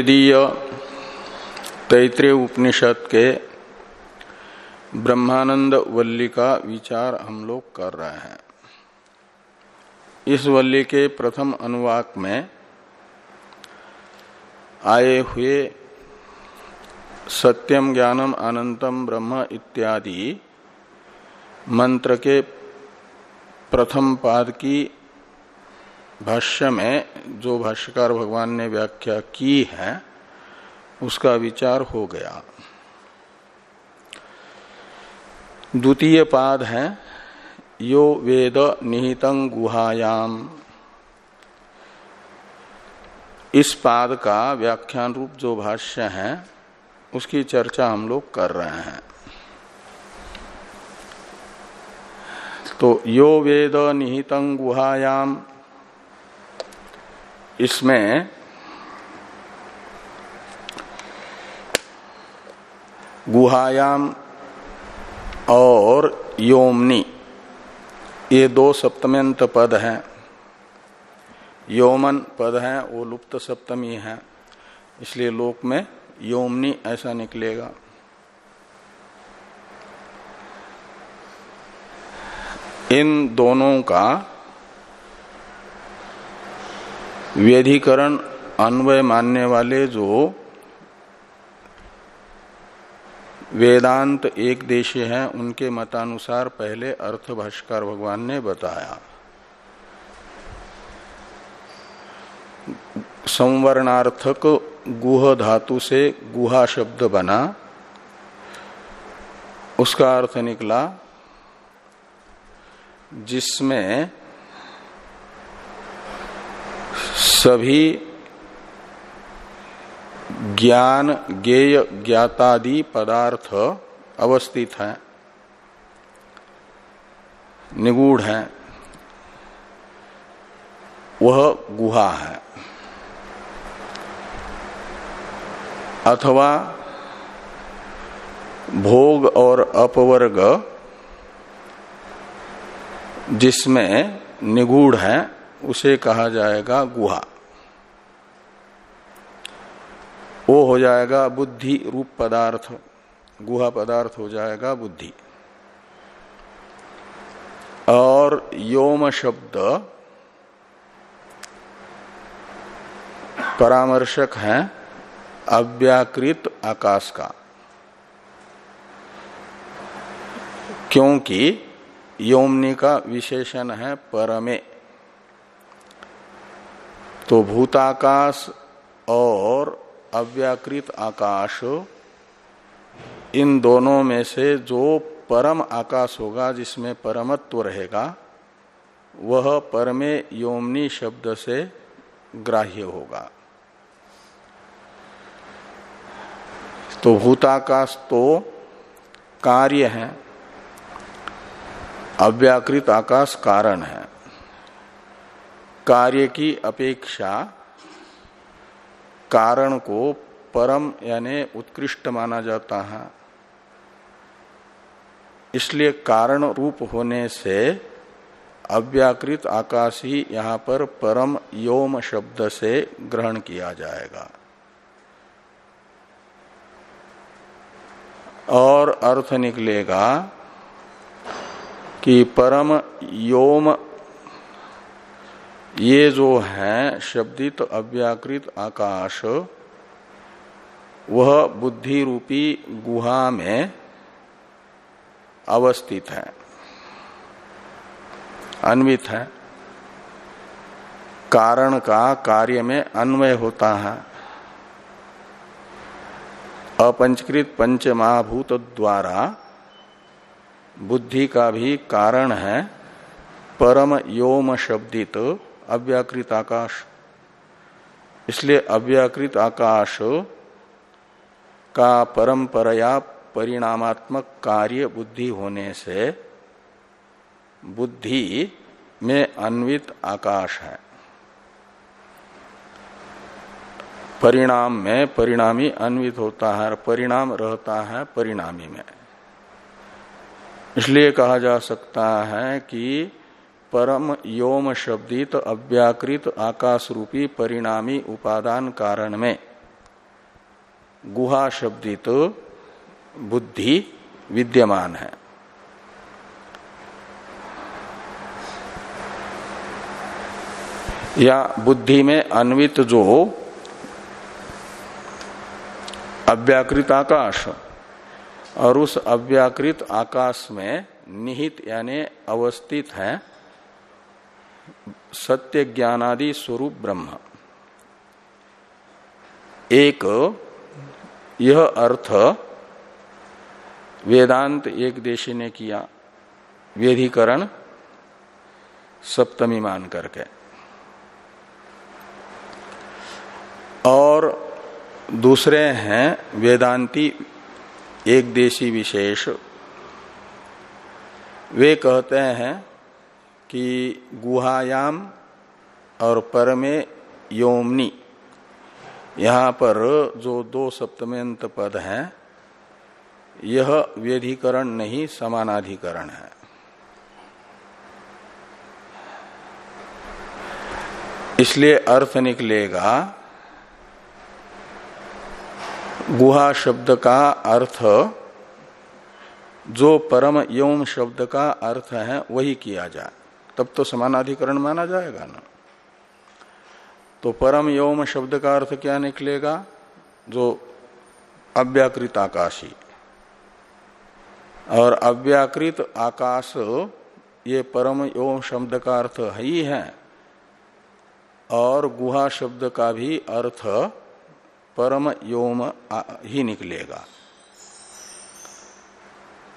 यदीय तैतृय उपनिषद के ब्रह्मानंद वल्ली का विचार हम लोग कर रहे हैं। इस वल्ली के प्रथम अनुवाक में आए हुए सत्यम ज्ञानम अनंतम ब्रह्म इत्यादि मंत्र के प्रथम पाद की भाष्य में जो भाष्यकार भगवान ने व्याख्या की है, उसका विचार हो गया। द्वितीय पाद है, यो वेद निहितं गुहायाम। इस पाद का व्याख्यान रूप जो भाष्य है, उसकी चर्चा हम लोग कर रहे हैं। तो यो वेद निहितं गुहायाम इसमें गुहायाम और योमनी, ये दो सप्तम्यंत पद हैं। योमन पद है, वो लुप्त सप्तमी है, इसलिए लोक में योमनी ऐसा निकलेगा। इन दोनों का व्यधिकरण, अन्वय मानने वाले जो वेदांत एक देशी हैं, उनके मतानुसार पहले अर्थ भाष्कर भगवान ने बताया। संवरणार्थक गुह धातु से गुहा शब्द बना, उसका अर्थ निकला, जिसमें सभी ज्ञान, ज्ञेय, ज्ञातादि पदार्थ अवस्थित हैं, निगूढ़ है। वह गुहा है। अथवा भोग और अपवर्ग जिसमें निगूढ़ है, उसे कहा जाएगा गुहा। वो हो जाएगा बुद्धि रूप पदार्थ, गुहा पदार्थ हो जाएगा बुद्धि। और योम शब्द परामर्शक है अव्याकृत आकाश का। क्योंकि योमनी का विशेषण है परमे। तो भूताकाश और अव्याकृत आकाश। इन दोनों में से जो परम आकाश होगा, जिसमें परमत्व रहेगा, वह परमे योमनी शब्द से ग्राह्य होगा। तो भूताकाश तो कार्य है। अव्याकृत आकाश कारण है। कार्य की अपेक्षा कारण को परम यानी उत्कृष्ट माना जाता है। इसलिए कारण रूप होने से अव्याकृत आकाश यहाँ पर परम योम शब्द से ग्रहण किया जाएगा। और अर्थ निकलेगा कि परम योम ये जो है शब्दित अव्याकृत आकाश, वह बुद्धि रूपी गुहा में अवस्थित है, अन्वित है। कारण का कार्य में अन्वय होता है। अपंचकृत पंच महाभूत द्वारा बुद्धि का भी कारण है, परम योम शब्दित अव्याकृत आकाश। इसलिए अव्याकृत आकाश का परंपराया परिणामात्मक कार्य बुद्धि होने से बुद्धि में अन्वित आकाश है। परिणाम में परिणामी अन्वित होता है और परिणाम रहता है परिणामी में। इसलिए कहा जा सकता है कि परम योम शब्दित अव्याकृत आकाश रूपी परिणामी उपादान कारण में। गुहा शब्दित बुद्धि विद्यमान है। या बुद्धि में अन्वित जो अव्याकृत आकाश, और उस अव्याकृत आकाश में निहित यानी अवस्थित है सत्य ज्ञानादि स्वरूप ब्रह्म। एक, यह अर्थ, वेदांत एक देशी ने किया वेधिकरण सप्तमी मान करके। और दूसरे हैं वेदांती एक देशी विशेष। वे कहते हैं कि गुहायाम और परमे योमनी। यहाँ पर जो दो सप्तमेंत पद हैं, यह व्यधिकरण नहीं, समानाधिकरण है। इसलिए अर्थ निकलेगा, गुहा शब्द का अर्थ, जो परम यौम शब्द का अर्थ है, वही किया जाए। तब तो समानाधिकरण माना जाएगा ना। तो परम यौम शब्द का अर्थ क्या निकलेगा? जो अव्याकृत आकाशी। और अव्याकृत आकाश, ये परम यौम शब्द का अर्थ ही है और गुहा शब्द का भी अर्थ परम योम ही निकलेगा।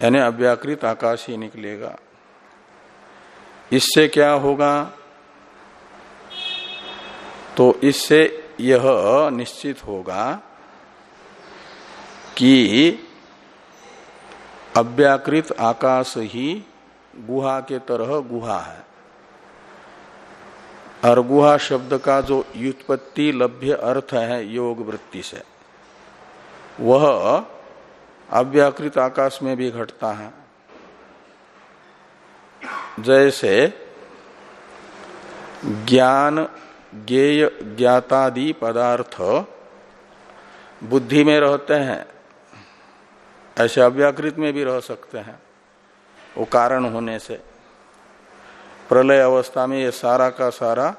यानी अव्याकृत आकाश ही निकलेगा। इससे क्या होगा? तो इससे यह निश्चित होगा कि अव्याकृत आकाश ही गुहा के तरह गुहा है। और गुहा शब्द का जो युत्पत्ति लभ्य अर्थ है योग वृत्ति से, वह अव्याकृत आकाश में भी घटता है। जैसे ज्ञान, ज्ञेय, ज्ञातादि पदार्थ बुद्धि में रहते हैं, ऐसे अव्याकृत में भी रह सकते हैं, वो कारण होने से। प्रलय अवस्था में ये सारा का सारा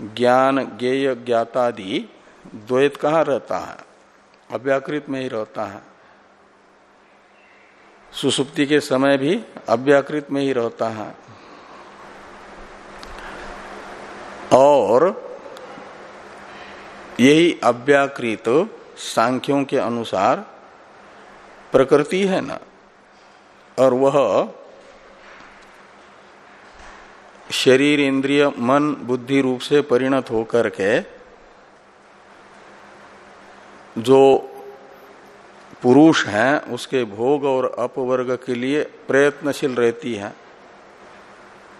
ज्ञान, ज्ञेय, ज्ञातादि, द्वैत कहाँ रहता है? अव्याकृत में ही रहता है। सुसुप्ति के समय भी अव्याकृत में ही रहता है। और यही अव्याकृत सांख्यों के अनुसार प्रकृति है ना? और वह शरीर, इंद्रिय, मन, बुद्धि रूप से परिणत होकर के जो पुरुष हैं, उसके भोग और अपवर्ग के लिए प्रयत्नशील रहती है।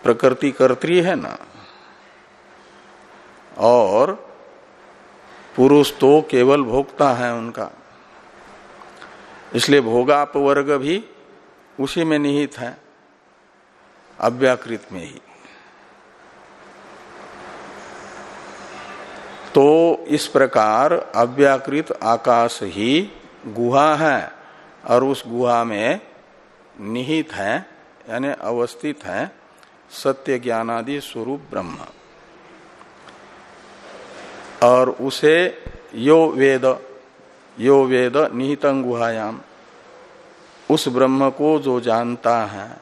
प्रकृति कर्त्री है ना। और पुरुष तो केवल भोगता है उनका। इसलिए भोगापवर्ग भी उसी में निहित है, अव्याकृत में ही। तो इस प्रकार अव्याकृत आकाश ही गुहा है और उस गुहा में निहित है, यानी अवस्थित है, सत्य ज्ञानादि स्वरूप ब्रह्म। और उसे यो वेद यो वेद निहितं गुहायाम। उस ब्रह्म को जो जानता है।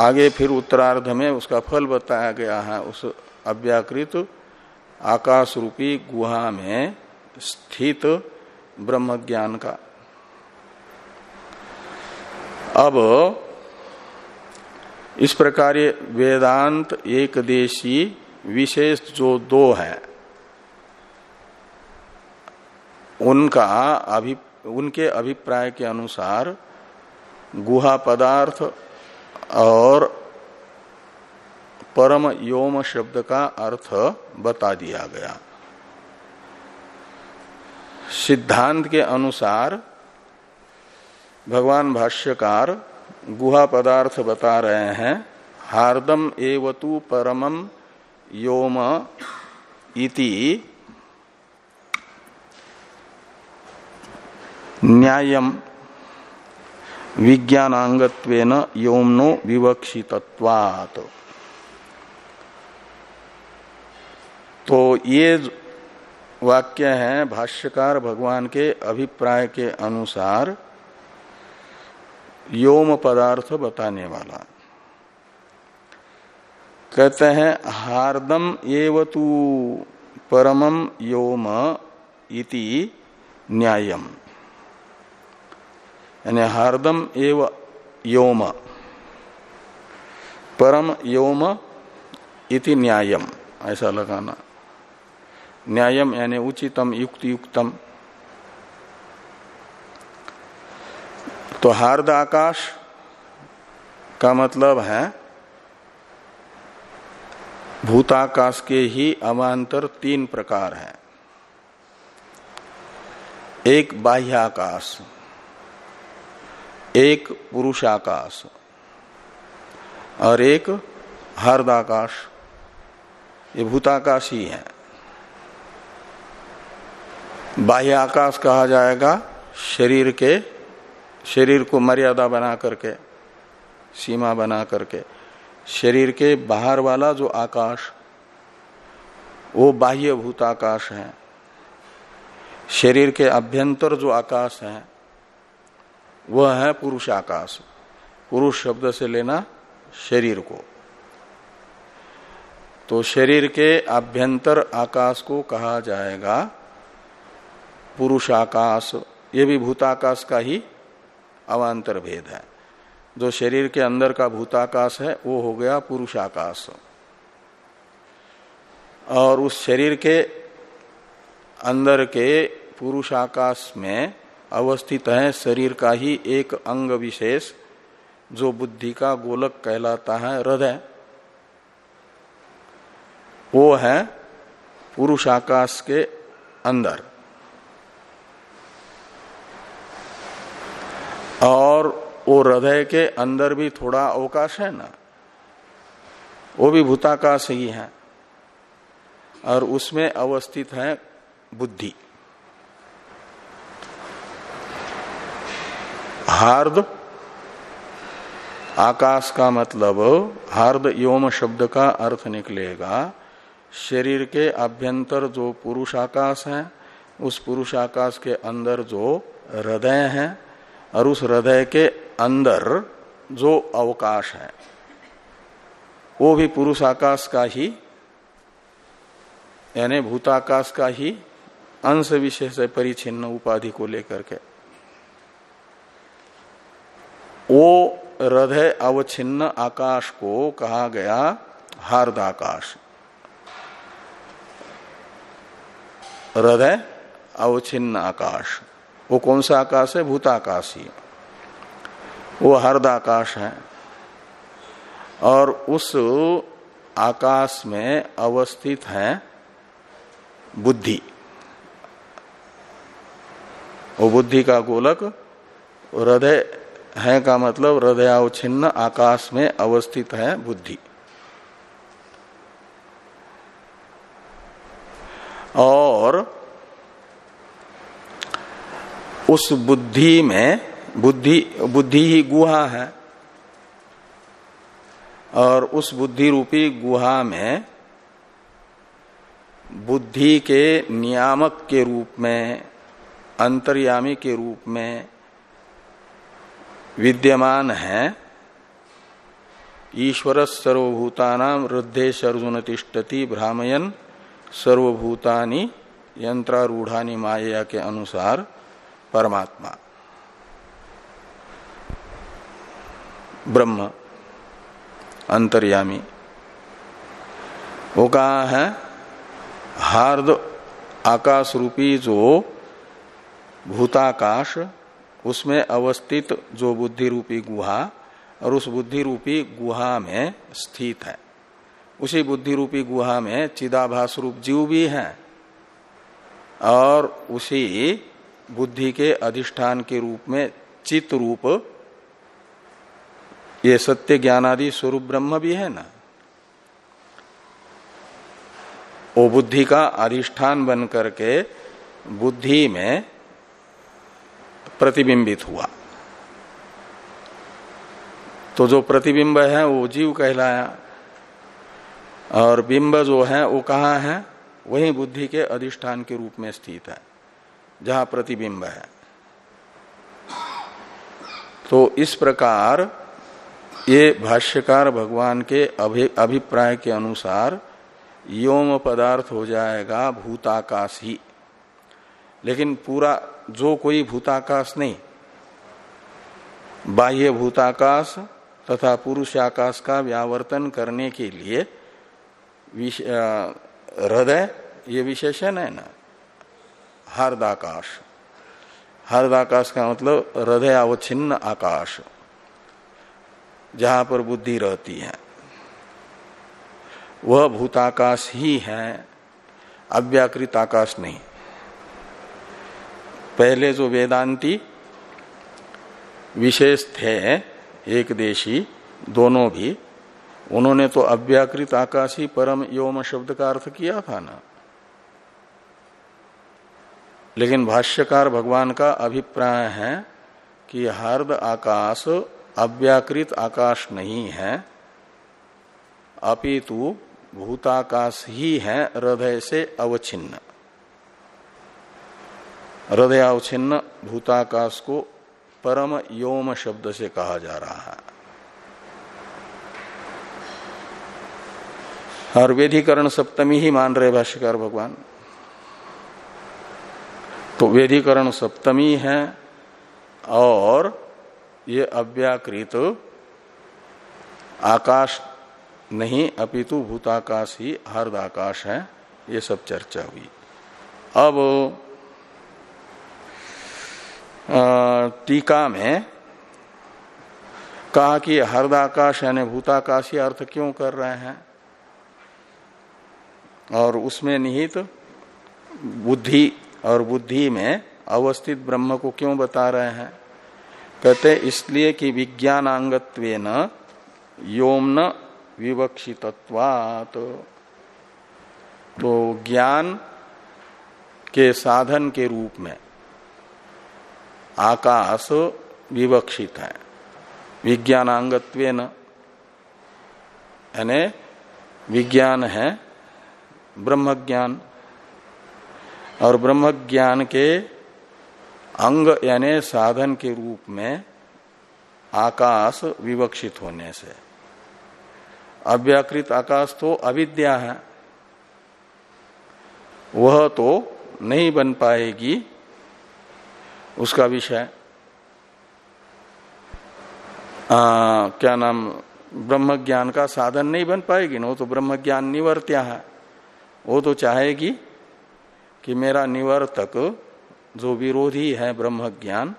आगे फिर उत्तरार्ध में उसका फल बताया गया है, उस अव्याकृत आकाश रूपी गुहा में स्थित ब्रह्म ज्ञान का। अब इस प्रकार वेदांत एक देशी विशेष जो दो है, उनका अभि, उनके अभिप्राय के अनुसार गुहा पदार्थ और परम योम शब्द का अर्थ बता दिया गया। सिद्धांत के अनुसार भगवान भाष्यकार गुहा पदार्थ बता रहे हैं, हार्दम एवतु परमम योम इति न्यायम विज्ञानांगत्वेन योमनो विवक्षितत्वात्। तो ये वाक्य है, भाष्यकार भगवान के अभिप्राय के अनुसार योम पदार्थ बताने वाला। कहते हैं, हार्दम एवतु परमम योम इति न्यायम। यानी हार्दम एव योम, परम योम इति न्यायम, ऐसा लगाना। न्यायम यानी उचितम युक्त युक्तम तो हार्द आकाश का मतलब है भूताकाश के ही अमांतर तीन प्रकार हैं। एक बाह्याकाश एक पुरुषाकाश और एक हर्दाकाश ये भूताकाश ही है। बाह्य आकाश कहा जाएगा, शरीर के, शरीर को मर्यादा बना करके, सीमा बना करके। शरीर के बाहर वाला जो आकाश, वो बाह्य भूत आकाश है। शरीर के अभ्यंतर जो आकाश है, वह है पुरुष आकाश। पुरुष शब्द से लेना शरीर को। तो शरीर के अभ्यंतर आकाश को कहा जाएगा पुरुष आकाश ये भी भूताकाश का ही अवान्तर भेद है। जो शरीर के अंदर का भूताकाश है, वो हो गया पुरुष आकाश और उस शरीर के अंदर के पुरुष आकाश में अवस्थित है शरीर का ही एक अंग विशेष, जो बुद्धि का गोलक कहलाता है, हृदय। वो है पुरुष आकाश के अंदर। और वो हृदय के अंदर भी थोड़ा अवकाश है ना, वो भी भूताकाश ही है। और उसमें अवस्थित है बुद्धि। हार्द, आकाश का मतलब हार्द योम शब्द का अर्थ निकलेगा, शरीर के अभ्यंतर जो पुरुष आकाश है, उस पुरुष आकाश के अंदर जो हृदय है और उस हृदय के अंदर जो अवकाश है, वो भी पुरुष आकाश का ही, यानी भूताकाश का ही अंश विशेष परिचिन्न उपाधि को लेकर के। वो हृदय अवच्छिन्न आकाश को कहा गया हार्द आकाश हृदय अवच्छिन्न आकाश। वो कौन सा आकाश है? भूताकाश ही वो हर्द आकाश है। और उस आकाश में अवस्थित है बुद्धि। वो बुद्धि का गोलक हृदय है का मतलब हृदयावच्छिन्न आकाश में अवस्थित है बुद्धि। और उस बुद्धि में, बुद्धि बुद्धि ही गुहा है। और उस बुद्धि रूपी गुहा में, बुद्धि के नियामक के रूप में, अंतर्यामी के रूप में विद्यमान है। ईश्वर सर्वभूतानाम हृदय अर्जुन तिष्ठति भ्रामयन, सर्वभूतानि यंत्रारूढ़ानी माया के अनुसार। परमात्मा। ब्रह्म, अंतर्यामी। वो कहा है? हार्द आकाश रूपी जो भूताकाश, उसमें अवस्थित जो बुद्धि रूपी गुहा और उस बुद्धि रूपी गुहा में स्थित है। उसी बुद्धि रूपी गुहा में चिदाभास रूप जीव भी है और उसी बुद्धि के अधिष्ठान के रूप में चित रूप, ये सत्य ज्ञानादि स्वरूप ब्रह्म भी है ना? वो बुद्धि का अधिष्ठान बन करके बुद्धि में प्रतिबिंबित हुआ। तो जो प्रतिबिंब है, वो जीव कहलाया। और बिंब जो है, वो कहाँ है? वही बुद्धि के अधिष्ठान के रूप में स्थित है। जहाँ प्रतिबिंब है। तो इस प्रकार ये भाष्यकार भगवान के अभिप्राय के अनुसार योम पदार्थ हो जाएगा भूताकाश ही। लेकिन पूरा, जो कोई भूताकाश नहीं, बाह्य भूताकाश तथा पुरुष आकाश का व्यावर्तन करने के लिए हृदय, ये विशेषण है ना। हरदाकाश हरदाकाश का मतलब हृदय अवच्छिन्न आकाश, जहाँ पर बुद्धि रहती है। वह भूताकाश ही है, अव्याकृत आकाश नहीं। पहले जो वेदांती विशेष थे, एक देशी, दोनों भी, उन्होंने तो अव्याकृत आकाश ही परम योम शब्द का अर्थ किया था ना। लेकिन भाष्यकार भगवान का अभिप्राय है कि हार्द आकाश, अव्याकृत आकाश नहीं है। अपितु भूताकाश ही है, हृदय से अवच्छिन्न। हृदय अवच्छिन्न भूताकाश को परम योम शब्द से कहा जा रहा है। और वेदीकरण सप्तमी ही मान रहे भाष्यकार भगवान। तो वेदीकरण सप्तमी है और ये अव्याकृत आकाश नहीं, अपितु भूताकाश ही हर्द आकाश है, ये सब चर्चा हुई। अब टीका में कहा कि हर्दाकाश यानी भूताकाश ही अर्थ क्यों कर रहे हैं? और उसमें निहित बुद्धि और बुद्धि में अवस्थित ब्रह्म को क्यों बता रहे हैं? कहते इसलिए कि विज्ञानांगत्व योमन विवक्षितत्वात। तो ज्ञान के साधन के रूप में आकाश विवक्षित है। विज्ञानांगत्व यानी विज्ञान है ब्रह्म ज्ञान और ब्रह्म ज्ञान के अंग यानी साधन के रूप में आकाश विवक्षित होने से। अव्याकृत आकाश तो अविद्या है। वह तो नहीं बन पाएगी। उसका विषय क्या नाम ब्रह्म ज्ञान का साधन नहीं बन पाएगी। ना वो तो ब्रह्म ज्ञान निवर्त्या है। वो तो चाहेगी कि मेरा निवर्तक जो विरोधी है ब्रह्म ज्ञान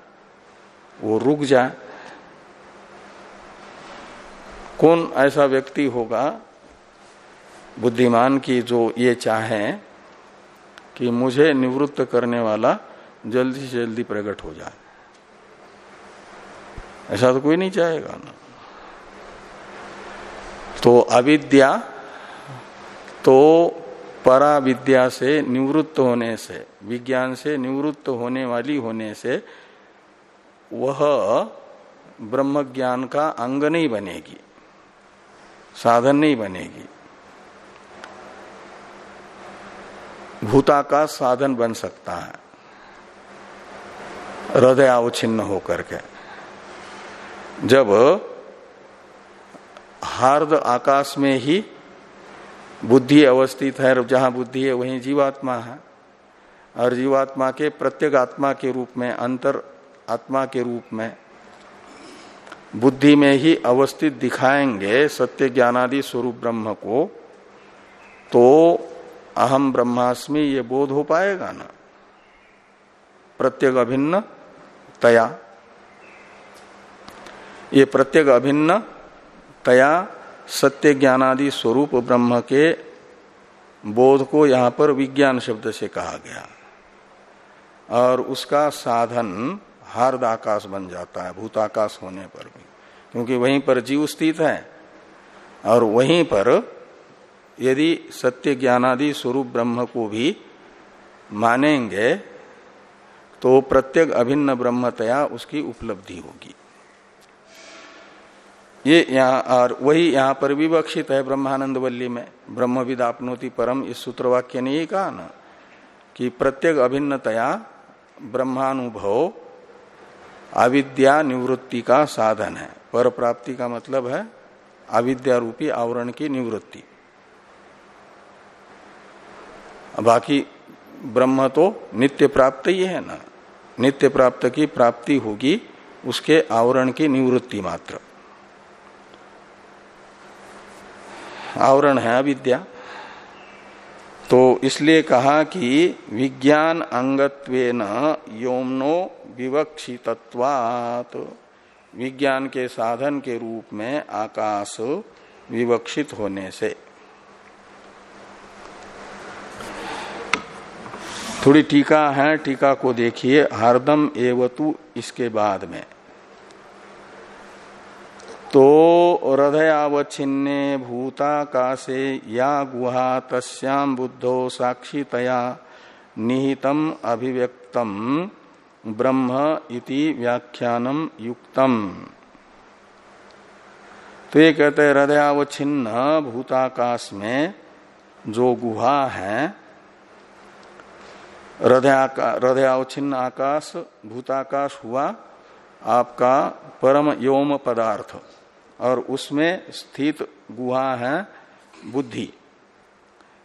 वो रुक जाए। कौन ऐसा व्यक्ति होगा बुद्धिमान की जो ये चाहे कि मुझे निवृत्त करने वाला जल्दी से जल्दी प्रकट हो जाए? ऐसा तो कोई नहीं चाहेगा ना। तो अविद्या तो परा विद्या से निवृत्त होने से, विज्ञान से निवृत्त होने वाली होने से, वह ब्रह्म ज्ञान का अंग नहीं बनेगी, साधन नहीं बनेगी। भूता का साधन बन सकता है, हृदय अवच्छिन्न होकर के। जब हार्द आकाश में ही बुद्धि अवस्थित है जहाँ बुद्धि है, वहीं जीवात्मा है। और जीवात्मा के प्रत्येक आत्मा के रूप में, अंतर आत्मा के रूप में बुद्धि में ही अवस्थित दिखाएँगे सत्य ज्ञानादि स्वरूप ब्रह्म को तो अहम ब्रह्मास्मि ये बोध हो पाएगा ना? प्रत्येक अभिन्न तया। ये प्रत्येक अभिन्न तया सत्य ज्ञानादि स्वरूप ब्रह्म के बोध को यहाँ पर विज्ञान शब्द से कहा गया। और उसका साधन हार्द आकाश बन जाता है भूताकाश होने पर भी। क्योंकि वहीं पर जीव स्थित है। और वहीं पर यदि सत्य ज्ञानादि स्वरूप ब्रह्म को भी मानेंगे तो प्रत्येक अभिन्न ब्रह्मतया उसकी उपलब्धि होगी। ये यहाँ, और वही यहाँ पर विवक्षित है ब्रह्मानंद वल्ली में। ब्रह्मविद आपनोति परम, इस सूत्र वाक्य ने यही कहा ना, कि प्रत्येक अभिन्नतया ब्रह्मानुभव अविद्या निवृत्ति का साधन है। पर प्राप्ति का मतलब है अविद्या रूपी आवरण की निवृत्ति। बाकी ब्रह्म तो नित्य प्राप्त ही है ना। नित्य प्राप्त की प्राप्ति होगी उसके आवरण की निवृत्ति मात्र। आवरण है अविद्या। तो इसलिए कहा कि विज्ञान अंगत्वेन योमनो विवक्षितत्वात्। विज्ञान के साधन के रूप में आकाश विवक्षित होने से। थोड़ी टीका है, टीका को देखिए, हरदम एवतु इसके बाद में। तो हृदयावच्छिन्ने भूताकाशे या गुहा तस्याम बुद्धो साक्षीतया निहितम अभिव्यक्तम ब्रह्म इति व्याख्यानम युक्तम। तो ये कहते हैं, हृदयावच्छिन्न भूताकाश में जो गुहा है हृदयावच्छिन्न आकाश, भूताकाश हुआ आपका परम योम पदार्थ। और उसमें स्थित गुहा है बुद्धि।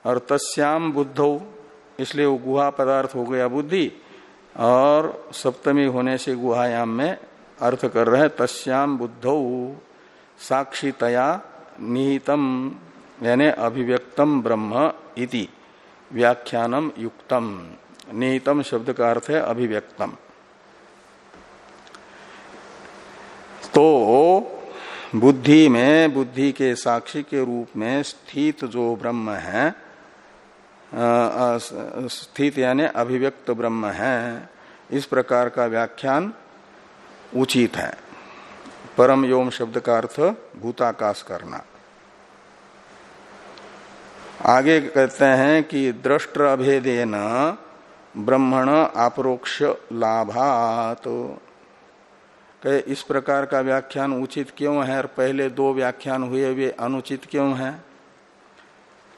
और तस्याम बुद्धौ, इसलिए वो गुहा पदार्थ हो गया बुद्धि। और सप्तमी होने से गुहायाम में अर्थ कर रहे तस्याम बुद्धौ, साक्षीतया निहितम, यानी अभिव्यक्तम ब्रह्म इति, व्याख्यानम युक्तम। निहितम शब्द का अर्थ है अभिव्यक्तम। तो बुद्धि में, बुद्धि के साक्षी के रूप में स्थित जो ब्रह्म है स्थित यानी अभिव्यक्त ब्रह्म है, इस प्रकार का व्याख्यान उचित है। परम योम शब्द का अर्थ भूताकाश करना। आगे कहते हैं कि दृष्ट अभेदेन ब्रह्मण अपरोक्ष लाभात। तो इस प्रकार का व्याख्यान उचित क्यों है और पहले दो व्याख्यान हुए, वे अनुचित क्यों है?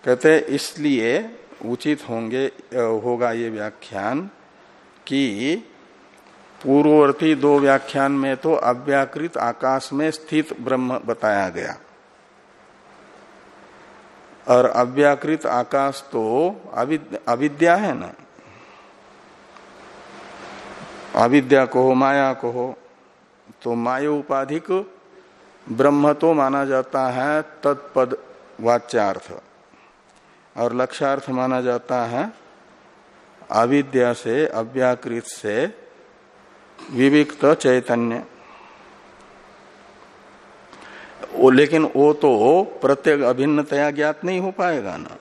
कहते इसलिए उचित होंगे होगा ये व्याख्यान कि पूर्ववर्ती दो व्याख्यान में तो अव्याकृत आकाश में स्थित ब्रह्म बताया गया। और अव्याकृत आकाश तो अविद्या है ना? अविद्या को हो, माया को हो तो माय उपाधिक ब्रह्म तो माना जाता है तत्पद वाच्यार्थ। और लक्ष्यार्थ माना जाता है अविद्या से, अव्याकृत से, विविक्त चैतन्य। वो लेकिन वो तो प्रत्येक अभिन्नतया ज्ञात नहीं हो पाएगा ना।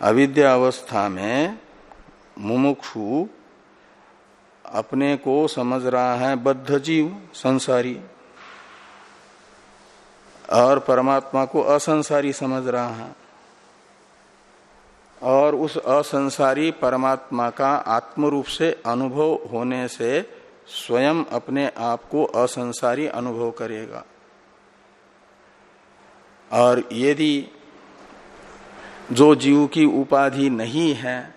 अविद्या अवस्था में मुमुक्षु अपने को समझ रहा है, बद्ध जीव, संसारी। और परमात्मा को असंसारी समझ रहा है। और उस असंसारी परमात्मा का आत्म रूप से अनुभव होने से स्वयं अपने आप को असंसारी अनुभव करेगा। और यदि जो जीव की उपाधि नहीं है,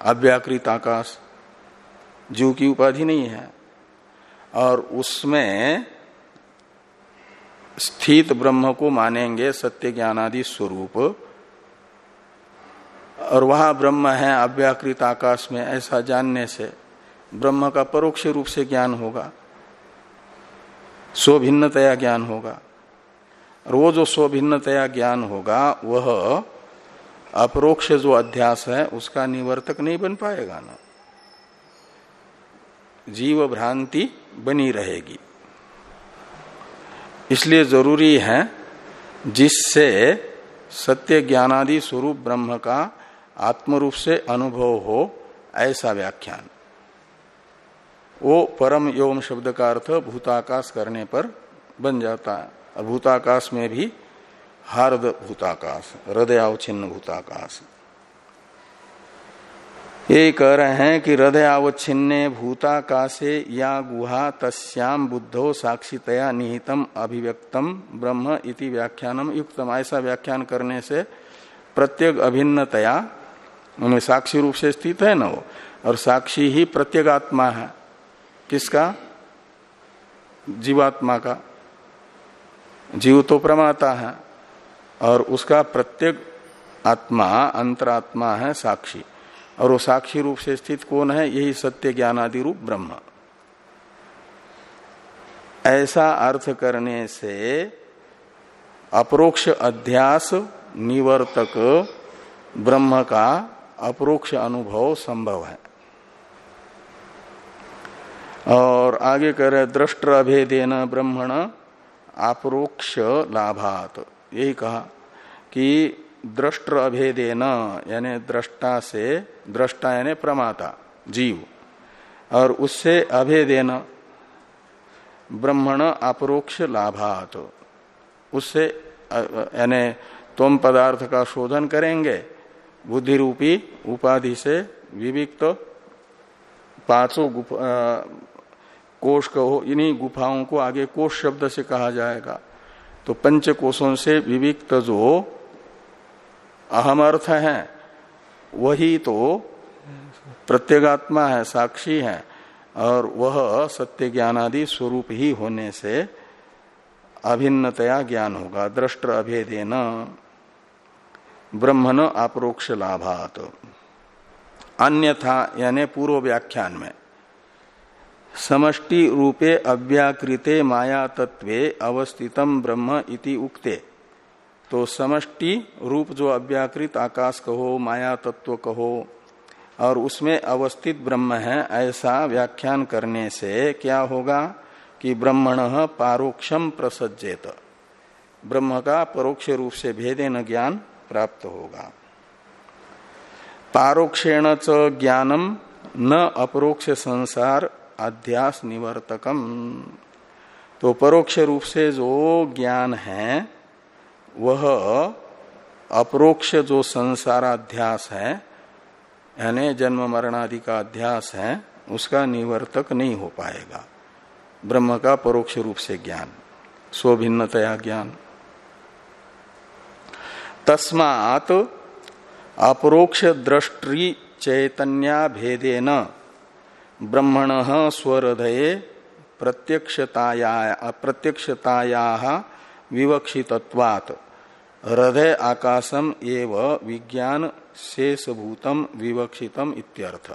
अव्याकृत आकाश जीव की उपाधि नहीं है। और उसमें स्थित ब्रह्म को मानेंगे सत्य ज्ञानादि स्वरूप। और वह ब्रह्म है अव्याकृत आकाश में, ऐसा जानने से ब्रह्म का परोक्ष रूप से ज्ञान होगा। स्वभिन्नतया ज्ञान होगा। और वो जो स्वभिन्नतया ज्ञान होगा, वह अपरोक्ष जो अध्यास है, उसका निवर्तक नहीं बन पाएगा ना। जीव भ्रांति बनी रहेगी। इसलिए ज़रूरी है जिससे सत्य ज्ञानादि स्वरूप ब्रह्म का आत्मरूप से अनुभव हो, ऐसा व्याख्यान। वो परम योम शब्द का अर्थ भूताकाश करने पर बन जाता है। भूताकाश में भी हार्द भूताकाश, हृदयावच्छिन्न भूताकाश। ये कह रहे हैं कि हृदय अवच्छिन्ने भूताकाशे या गुहा तस्याम बुद्धो साक्षितया निहितम अभिव्यक्तम ब्रह्म इति व्याख्यानम युक्तम। ऐसा व्याख्यान करने से प्रत्येक अभिन्नतया उन्हें साक्षी रूप से स्थित है ना वो? और साक्षी ही प्रत्येगात्मा है। किसका? जीवात्मा का। जीव तो प्रमाता है। और उसका प्रत्येक आत्मा, अंतरात्मा है साक्षी। और वो साक्षी रूप से स्थित कौन है? यही सत्य ज्ञान आदि रूप ब्रह्म। ऐसा अर्थ करने से अप्रोक्ष अध्यास निवर्तक ब्रह्म का अप्रोक्ष अनुभव संभव है। और आगे कह रहे दृष्ट अभेदेन ब्रह्मण अप्रोक्ष लाभात। यही कहा कि दृष्ट अभेदेन यानी दृष्टा से दृष्टा यानी प्रमाता, जीव। और उससे अभेदेन, ब्रह्मण अपरोक्ष लाभात। उससे यानी तुम पदार्थ का शोधन करेंगे बुद्धि रूपी उपाधि से विविक्त, पाँचों कोष कहो इन्हीं गुफाओं को आगे कोष शब्द से कहा जाएगा। तो पंच कोषों से विविक्त जो अहम अर्थ है। वही तो प्रत्येगात्मा है, साक्षी है, और वह सत्य ज्ञान आदि स्वरूप ही होने से अभिन्नतया ज्ञान होगा। दृष्ट अभेदेन ब्रह्मण अपरोक्ष लाभात। अन्यथा, यानी पूर्व व्याख्यान में, समष्टि रूपे अव्याकृते माया तत्वे अवस्थितम ब्रह्म इति उक्ते। तो समष्टि रूप जो अव्याकृत आकाश कहो, माया तत्व कहो, और उसमें अवस्थित ब्रह्म है, ऐसा व्याख्यान करने से क्या होगा कि ब्रह्मण पारोक्षम प्रसज्जेत ब्रह्म का परोक्ष रूप से भेदेन ज्ञान प्राप्त होगा। पारोक्षेण च ज्ञानम न अपरोक्ष संसार अध्यास निवर्तकम। तो परोक्ष रूप से जो ज्ञान है वह अप्रोक्ष जो संसाराध्यास है, यानी जन्म मरणादि का अध्यास है, उसका निवर्तक नहीं हो पाएगा। ब्रह्म का परोक्ष रूप से ज्ञान, स्वभिन्नतया ज्ञान। तस्मात अपरोक्ष दृष्टि चैतन्या भेदेन ब्रह्मण स्वरदये प्रत्यक्षताया प्रत्यक्षताया विवक्षितत्वात्। हृदय आकाशम एव विज्ञान शेषभूतम विवक्षितम इत्यर्थ।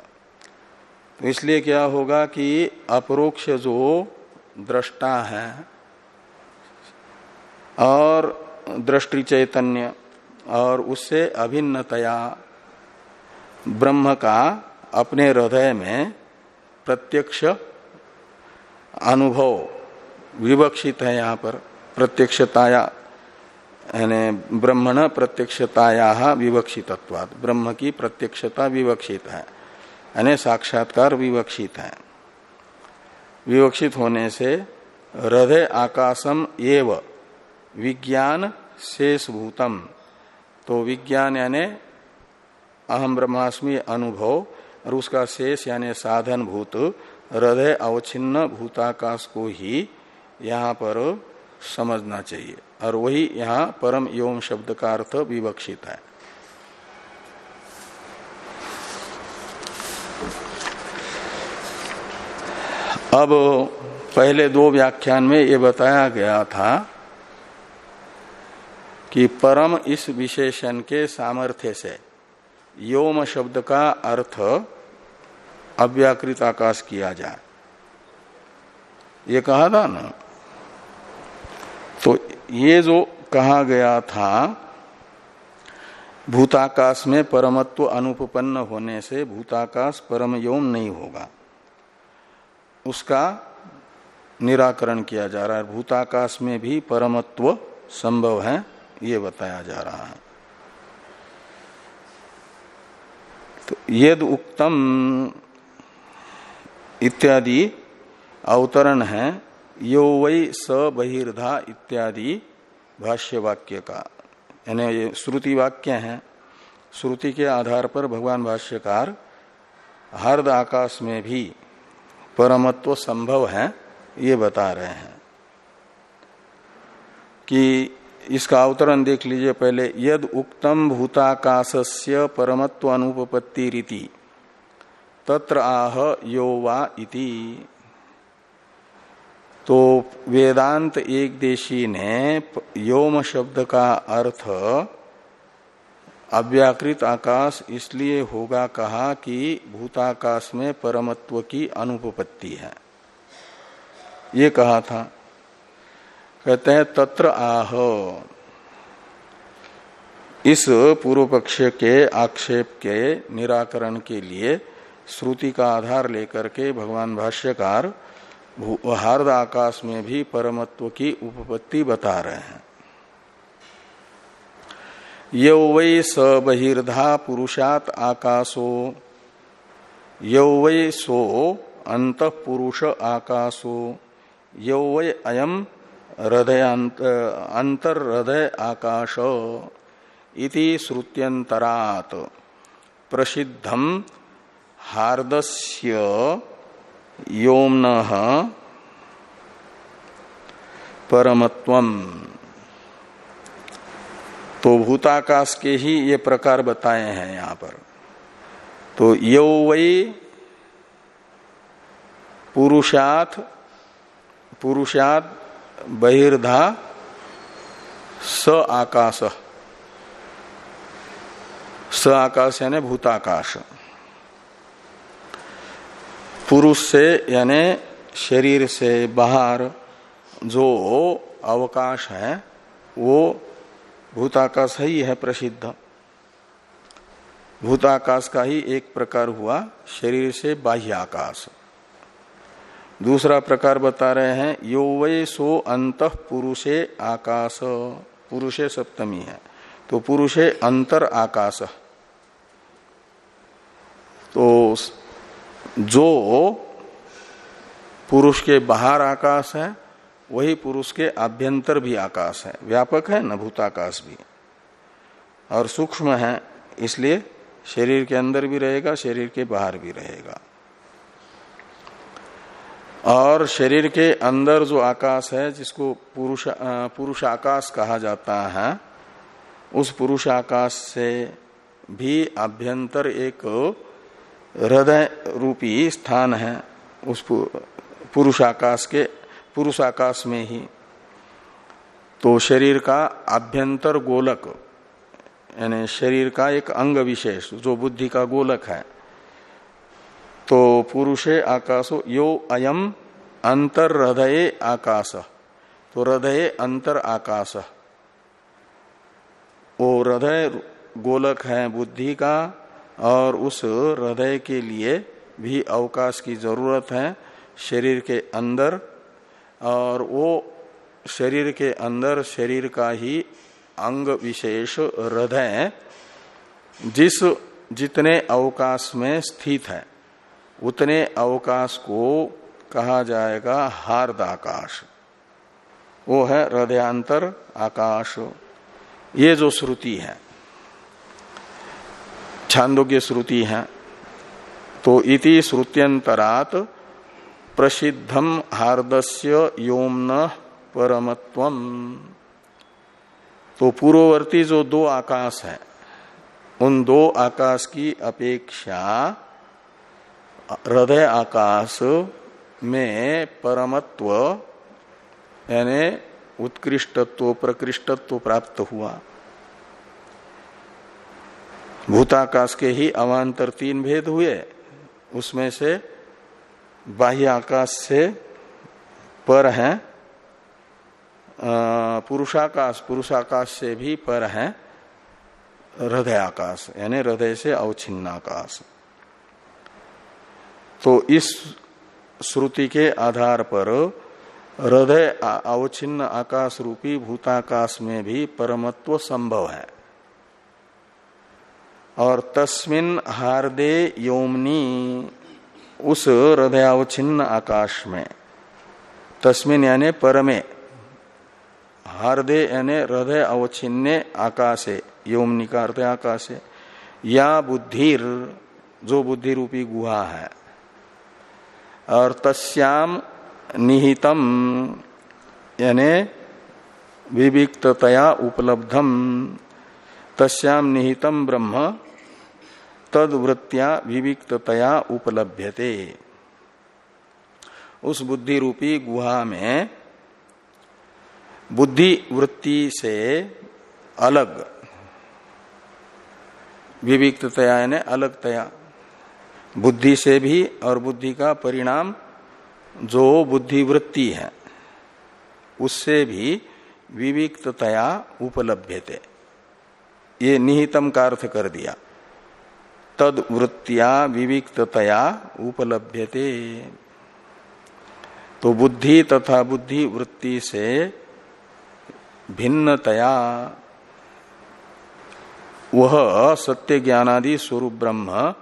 तो इसलिए क्या होगा कि अपरोक्ष जो दृष्टा है और दृष्टि चैतन्य और उससे अभिन्नतया ब्रह्म का अपने हृदय में प्रत्यक्ष अनुभव विवक्षित है यहाँ पर। प्रत्यक्षताया, यानी ब्रह्मण प्रत्यक्षताया विवक्षितत्वाद ब्रह्म की प्रत्यक्षता विवक्षित है, यानी साक्षात्कार विवक्षित है। विवक्षित होने से हृदय आकाशम एव विज्ञान शेषभूतम। तो विज्ञान यानी अहम ब्रह्मास्मि अनुभव, और उसका शेष यानी साधन भूत, हृदय अवच्छिन्न भूताकाश को ही यहाँ पर समझना चाहिए। और वही यहाँ परम एवं शब्द का अर्थ विवक्षित है। अब पहले दो व्याख्यान में ये बताया गया था कि परम इस विशेषण के सामर्थ्य से योम शब्द का अर्थ अव्याकृत आकाश किया जाए। ये कहा था ना? ये जो कहा गया था, भूताकाश में परमत्व अनुपन्न होने से भूताकाश परम यौम नहीं होगा। उसका निराकरण किया जा रहा है। भूताकाश में भी परमत्व संभव है, ये बताया जा रहा है। तो यद उक्तम इत्यादि अवतरण है। यो वै स बहिर्धा इत्यादि भाष्य वाक्य का। यानी ये श्रुति वाक्य है। श्रुति के आधार पर भगवान भाष्यकार हर्द आकाश में भी परमत्व संभव है, ये बता रहे हैं। कि इसका अवतरण देख लीजिए पहले, यद उक्तम भूताकाशस्य परमत्व अनुपत्ति रीति, तत्र आह यो वा इति। तो वेदांत एक देशी ने योम शब्द का अर्थ अव्याकृत आकाश इसलिए होगा कहा कि भूताकाश में परमत्व की अनुपपत्ति है। ये कहा था। कहते हैं, तत्र आह। इस पूर्व पक्ष के आक्षेप के निराकरण के लिए श्रुति का आधार लेकर के भगवान भाष्यकार हार्द आकाश में भी परमत्व की उपपत्ति बता रहे हैं। यौ वै स बहिर्धा पुरुषात आकाशो, यौ वै सो अंत पुरुष आकाशो, यौ वै अयम हृदय अंतर हृदय आकाश इति श्रुत्यंतरात प्रसिद्धम हार्दस्य योमन परमत्वम। तो भूताकाश के ही ये प्रकार बताए हैं यहाँ पर। तो यो वही पुरुषात पुरुषात बहिर्धा स आकाश। स आकाश यानी भूताकाश। पुरुष से यानी शरीर से बाहर जो अवकाश है, वो भूताकाश ही है प्रसिद्ध। भूताकाश का ही एक प्रकार हुआ शरीर से बाह्य आकाश दूसरा प्रकार बता रहे हैं यो वे सो अंत पुरुषे आकाश। पुरुषे सप्तमी है तो पुरुषे अंतर आकाश। तो जो पुरुष के बाहर आकाश है, वही पुरुष के आभ्यंतर भी आकाश है। व्यापक है न भूताकाश भी। और सूक्ष्म है, इसलिए शरीर के अंदर भी रहेगा, शरीर के बाहर भी रहेगा। और शरीर के अंदर जो आकाश है, जिसको पुरुष पुरुष आकाश कहा जाता है, उस पुरुष आकाश से भी आभ्यंतर एक हृदय रूपी स्थान है उस पुरुष आकाश के, पुरुष आकाश में ही। तो शरीर का आभ्यंतर गोलक, यानी शरीर का एक अंग विशेष, जो बुद्धि का गोलक है। तो पुरुषे आकाशो, यो अयम अंतर हृदय आकाश। तो हृदय अंतर आकाश। वो हृदय गोलक है, बुद्धि का और उस हृदय के लिए भी अवकाश की ज़रूरत है शरीर के अंदर। और वो शरीर के अंदर शरीर का ही अंग विशेष हृदय जिस जितने अवकाश में स्थित है, उतने अवकाश को कहा जाएगा हार्द आकाश वो है हृदयांतर आकाश। ये जो श्रुति है छांदोग्य श्रुति है। तो इति श्रुत्यंतरात प्रसिद्धम हार्दस्य योमन परमत्व तो पूर्ववर्ती जो दो आकाश है, उन दो आकाश की अपेक्षा हृदय आकाश में परमत्व, यानी उत्कृष्टत्व, प्रकृष्टत्व प्राप्त हुआ। भूताकाश के ही अवान्तर तीन भेद हुए, उसमें से बाह्य आकाश से पर है पुरुषाकाश पुरुषाकाश से भी पर है हृदय आकाश यानी हृदय से अवच्छिन्न आकाश तो इस श्रुति के आधार पर हृदय अवच्छिन्न आकाश रूपी भूताकाश में भी परमत्व संभव है। और तस्मिन हार्दे योमनी, उस हृदयावच्छिन्न आकाश में। तस्मिन यानी परमे, हार्दे यानी हृदय अवच्छिन्न आकाशे, योमनी का अर्थ आकाशे। या बुद्धिर, जो बुद्धि रूपी गुहा है। और तस्याम निहितम, यानी विविक्तया उपलब्धम। तस्याम निहितम ब्रह्म तद वृत्तिया विविक्तया उपलभ्यते। उस बुद्धि रूपी गुहा में बुद्धि वृत्ति से अलग विविक्तया यानी अलगतया, बुद्धि से भी और बुद्धि का परिणाम जो बुद्धि वृत्ति है, उससे भी विविक्तया उपलभ्यते। ये निहितम का अर्थ कर दिया। तद वृत्तिया विविक्तया उपलभ्यते। तो बुद्धि तथा बुद्धि वृत्ति से भिन्नतया वह सत्य ज्ञानादि स्वरूप ब्रह्म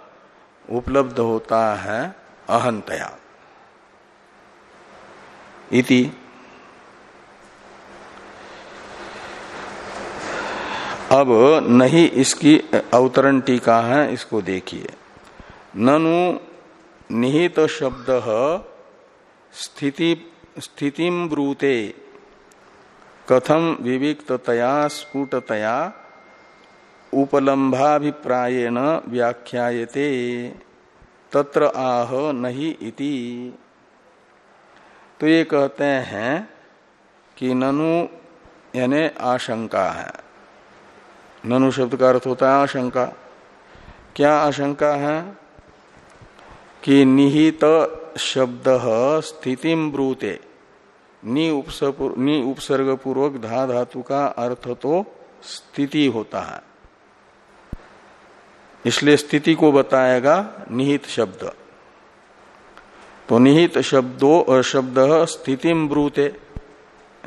उपलब्ध होता है अहंतया। इति अब नहीं इसकी अवतरण टीका है, इसको देखिए। ननु निहित शब्द स्थिति स्थिति ब्रूते कथम विविक्तया स्फुटतया, उपलम्भाभिप्रायेण व्याख्यायते, तत्र आह नहीं इति। तो ये कहते हैं कि ननु, यानी आशंका है। ननु शब्द का अर्थ होता है आशंका। क्या आशंका है? कि निहित शब्द स्थिति ब्रूते। नि उपसर्ग पूर्वक धा धातु का अर्थ तो स्थिति होता है। इसलिए स्थिति को बताएगा निहित शब्द। तो निहित शब्दों, शब्द स्थिति ब्रूते।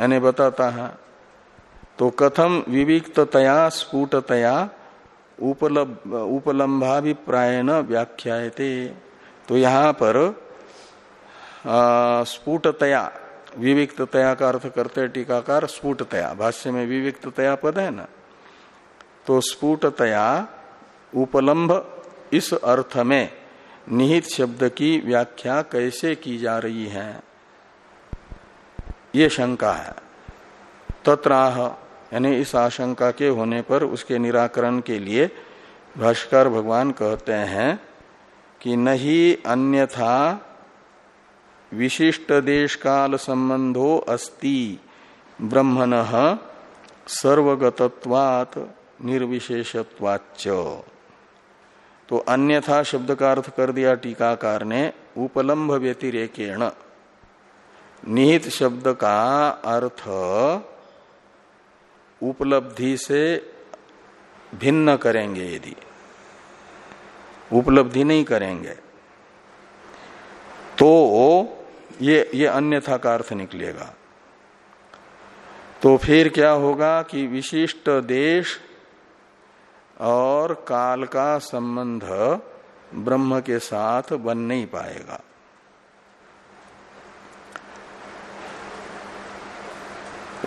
यानी बताता है तो कथम विविक्तया स्फुटतया उपलम्भाभिप्रायण व्याख्याते तो यहाँ पर स्फुटतया विविक्तया का अर्थ करते टीकाकार, स्फुटतया। भाष्य में विविक्तया पद है ना? तो स्फुटतया, उपलम्भ इस अर्थ में निहित शब्द की व्याख्या कैसे की जा रही है? ये शंका है। तत्राह यानी इस आशंका के होने पर उसके निराकरण के लिए भाष्कर भगवान कहते हैं कि नहीं अन्यथा विशिष्ट देश काल संबंधो अस्ति, ब्रह्मण सर्वगतत्वात् निर्विशेषत्वाच्च। तो अन्यथा शब्द का अर्थ कर दिया टीकाकार ने उपलम्भ व्यतिरेकेण। निहित शब्द का अर्थ उपलब्धि से भिन्न करेंगे यदि। उपलब्धि नहीं करेंगे तो ये ये अन्यथा का अर्थ निकलेगा। तो फिर क्या होगा कि विशिष्ट देश और काल का संबंध ब्रह्म के साथ बन नहीं पाएगा।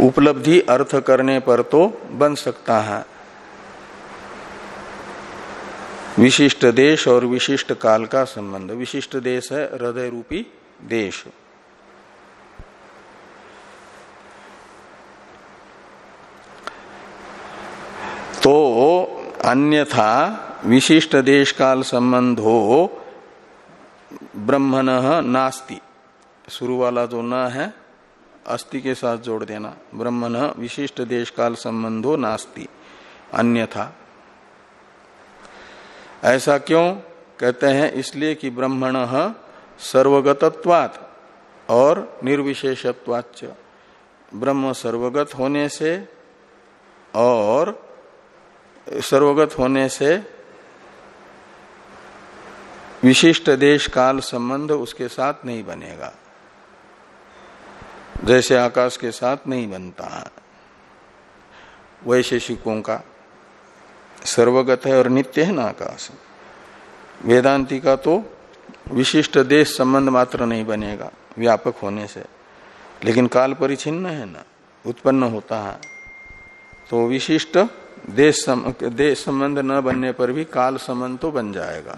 उपलब्धि अर्थ करने पर तो बन सकता है। विशिष्ट देश और विशिष्ट काल का संबंध। विशिष्ट देश है हृदय रूपी देश। तो अन्यथा विशिष्ट देश काल संबंधो ब्रह्मण नास्ति। शुरू वाला जो न है अस्थि के साथ जोड़ देना। ब्रह्मण विशिष्ट देश काल संबंधो नास्ति। अन्यथा। ऐसा क्यों? कहते हैं, इसलिए कि ब्रह्मण सर्वगतत्वात् और निर्विशेषत्वाच ब्रह्म सर्वगत होने से और सर्वगत होने से विशिष्ट देश काल संबंध उसके साथ नहीं बनेगा। जैसे आकाश के साथ नहीं बनता वैशेषिकों का सर्वगत है और नित्य है ना आकाश। वेदांति का तो विशिष्ट देश संबंध मात्र नहीं बनेगा व्यापक होने से। लेकिन काल परिचिन्न है ना उत्पन्न होता है। तो विशिष्ट देश सम, देश संबंध न बनने पर भी काल संबंध तो बन जाएगा।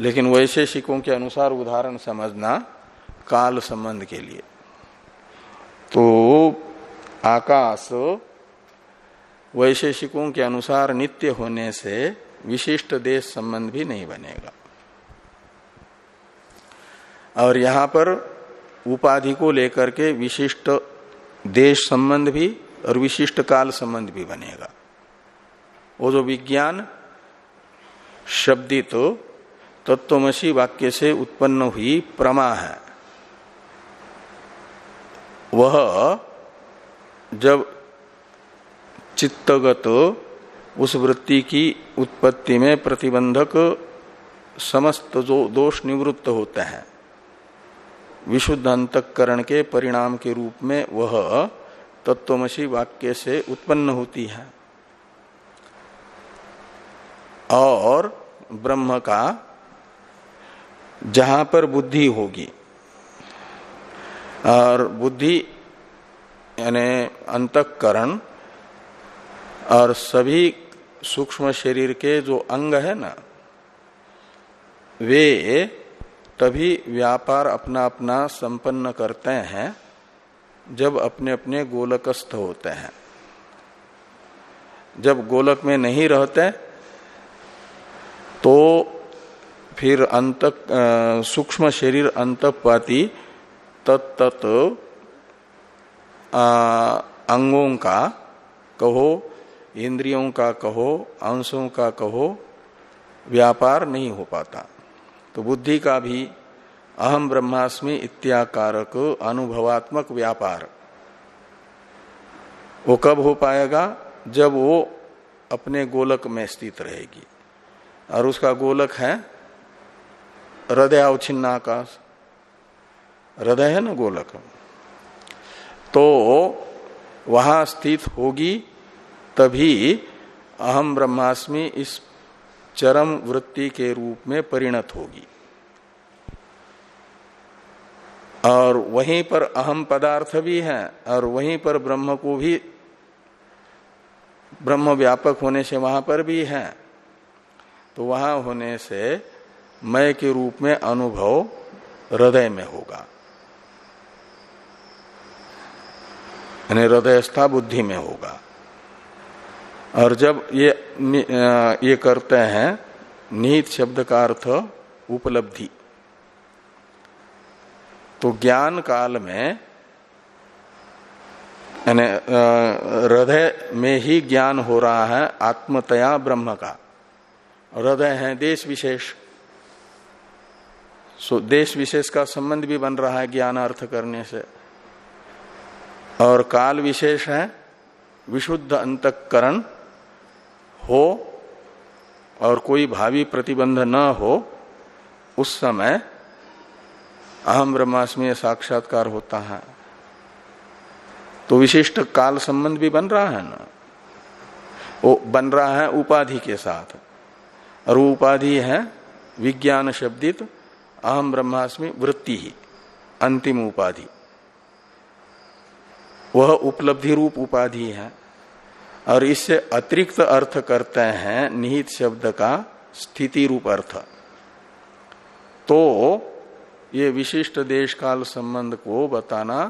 लेकिन वैशेषिकों के अनुसार उदाहरण समझना काल संबंध के लिए। तो आकाश वैशेषिकों के अनुसार नित्य होने से विशिष्ट देश संबंध भी नहीं बनेगा। और यहाँ पर उपाधि को लेकर के विशिष्ट देश संबंध भी और विशिष्ट काल संबंध भी बनेगा। वो जो विज्ञान शब्दित तो तत्वमसी वाक्य से उत्पन्न हुई प्रमा है वह जब चित्तगत उस वृत्ति की उत्पत्ति में प्रतिबंधक समस्त जो दोष निवृत्त होते हैं, विशुद्ध अंतकरण के परिणाम के रूप में वह तत्वमसी वाक्य से उत्पन्न होती है। और ब्रह्म का जहाँ पर बुद्धि होगी और बुद्धि, यानी अंतकरण, और सभी सूक्ष्म शरीर के जो अंग है ना, वे तभी व्यापार अपना अपना संपन्न करते हैं, जब अपने अपने गोलकस्थ होते हैं। जब गोलक में नहीं रहते तो फिर अंत सूक्ष्म शरीर अंतपाती तत्त अंगों का कहो, इंद्रियों का कहो, अंशों का कहो, व्यापार नहीं हो पाता। तो बुद्धि का भी अहम ब्रह्मास्मि इत्याकारक अनुभवात्मक व्यापार। वो कब हो पाएगा? जब वो अपने गोलक में स्थित रहेगी। और उसका गोलक है हृदय अवच्छिन्न आकाश हृदय है ना गोलक? तो वहाँ स्थित होगी, तभी अहम ब्रह्मास्मि इस चरम वृत्ति के रूप में परिणत होगी। और वहीं पर अहम पदार्थ भी है, और वहीं पर ब्रह्म को भी, ब्रह्म व्यापक होने से वहाँ पर भी है। तो वहाँ होने से मय के रूप में अनुभव हृदय में होगा। यानी हृदयस्था बुद्धि में होगा। और जब ये ये करते हैं निहित शब्द का अर्थ उपलब्धि। तो ज्ञान काल में, यानी हृदय में ही ज्ञान हो रहा है, आत्मतया ब्रह्म का। हृदय है देश विशेष। सो देश विशेष का संबंध भी बन रहा है ज्ञान अर्थ करने से। और काल विशेष है, विशुद्ध अंतकरण हो और कोई भावी प्रतिबंध न हो, उस समय अहम ब्रह्मास्मि साक्षात्कार होता है। तो विशिष्ट काल संबंध भी बन रहा है ना? वो बन रहा है उपाधि के साथ। और उपाधि है विज्ञान शब्दित अहम ब्रह्मास्मि वृत्ति ही, अंतिम उपाधि। वह उपलब्धि रूप उपाधि है। और इससे अतिरिक्त अर्थ करते हैं निहित शब्द का स्थिति रूप अर्थ। तो ये विशिष्ट देश काल संबंध को बताना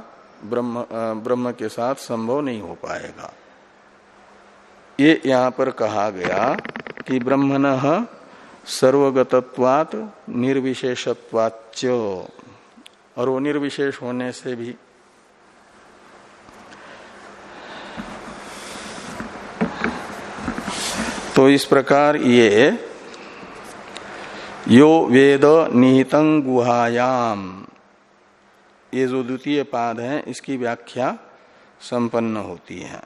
ब्रह्म ब्रह्म के साथ संभव नहीं हो पाएगा। ये यहाँ पर कहा गया कि ब्रह्मण सर्वगतत्वात निर्विशेषत्वाच और वो निर्विशेष होने से भी तो इस प्रकार ये यो वेद निहितं गुहायाम। ये जो द्वितीय पाद है, इसकी व्याख्या संपन्न होती है।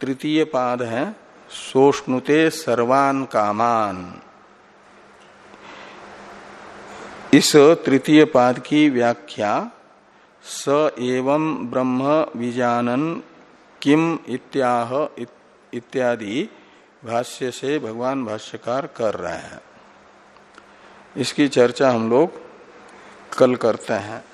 तृतीय पाद है, सोष्णुते सर्वान कामान। इस तृतीय पाद की व्याख्या स एवं ब्रह्म विजानन किम इत्याह इत्यादि भाष्य से भगवान भाष्यकार कर रहे हैं। इसकी चर्चा हम लोग कल करते हैं।